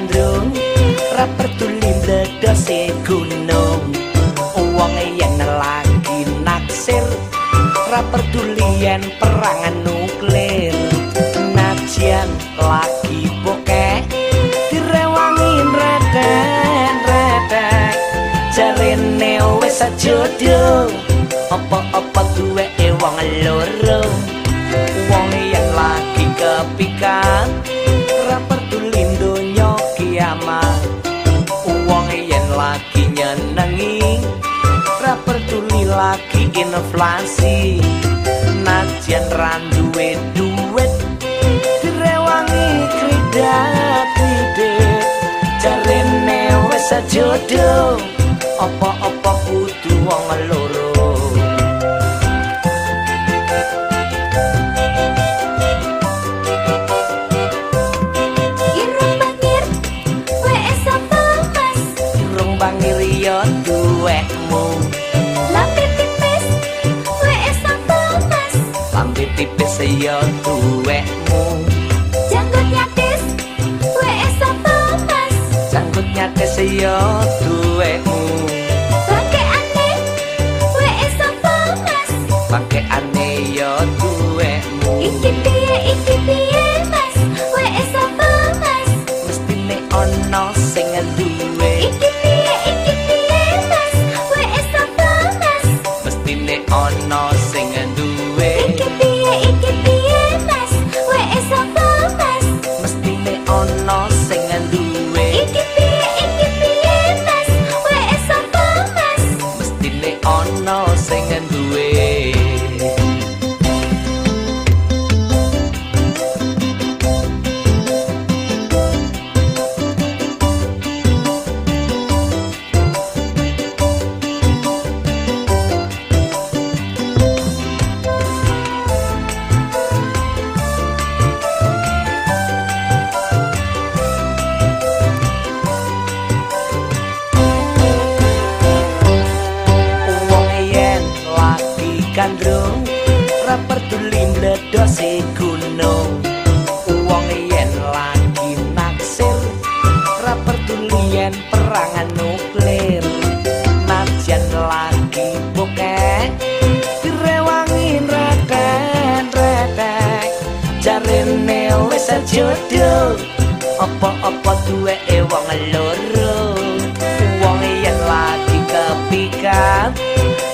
gandrung ra pertuli ndedose gunung. Wong yen lagi naksir ra pertuli yen perangan nuklir. Najian lagi poke direwangi reden reden jarene wis sejodo apa apa lagi inflasi najan randuwe duit direwangi kridat kridet jarene wis jodoh apa-apa kudu wong loro. Irung bangir, yo duwekmu. Lambe yo duwekmu Janggut nyatis, WS apa mas? janggut nyates yo ora peduli ndedose gunung. Wong yen lagi naksir ora peduli yen perang nuklir. Najan lagi bokeh direwangi reten retek jarene wis jodoh apa-apa duwe wong loro. Wong yen lagi kepikat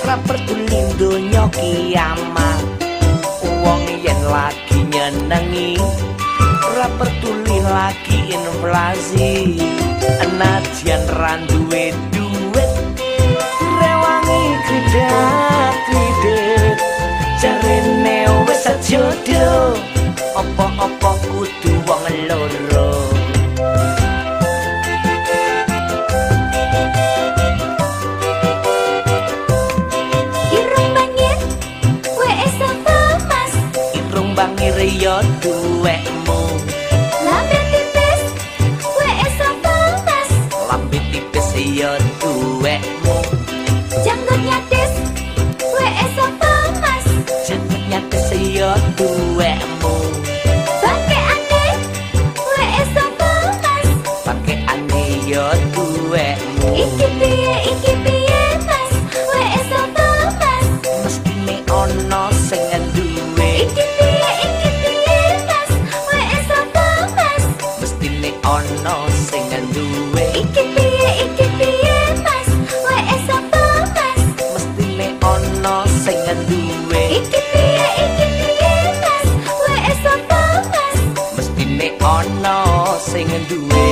ora peduli donya kiamat lagi nyenengi. Ora peduli lagi inflasi enajan randuwe duit. Rewangi kridat kridet jarene wis jodoh apa-apa bangir yo duwekmu Lambe tipis, WS apa mas? lambe tipis yo duwekmu Janggut nyatis, WS apa mas? jenengnya keseyo duwekmu Pakai aneh, WS apa mas? pakai aneh yo can do it.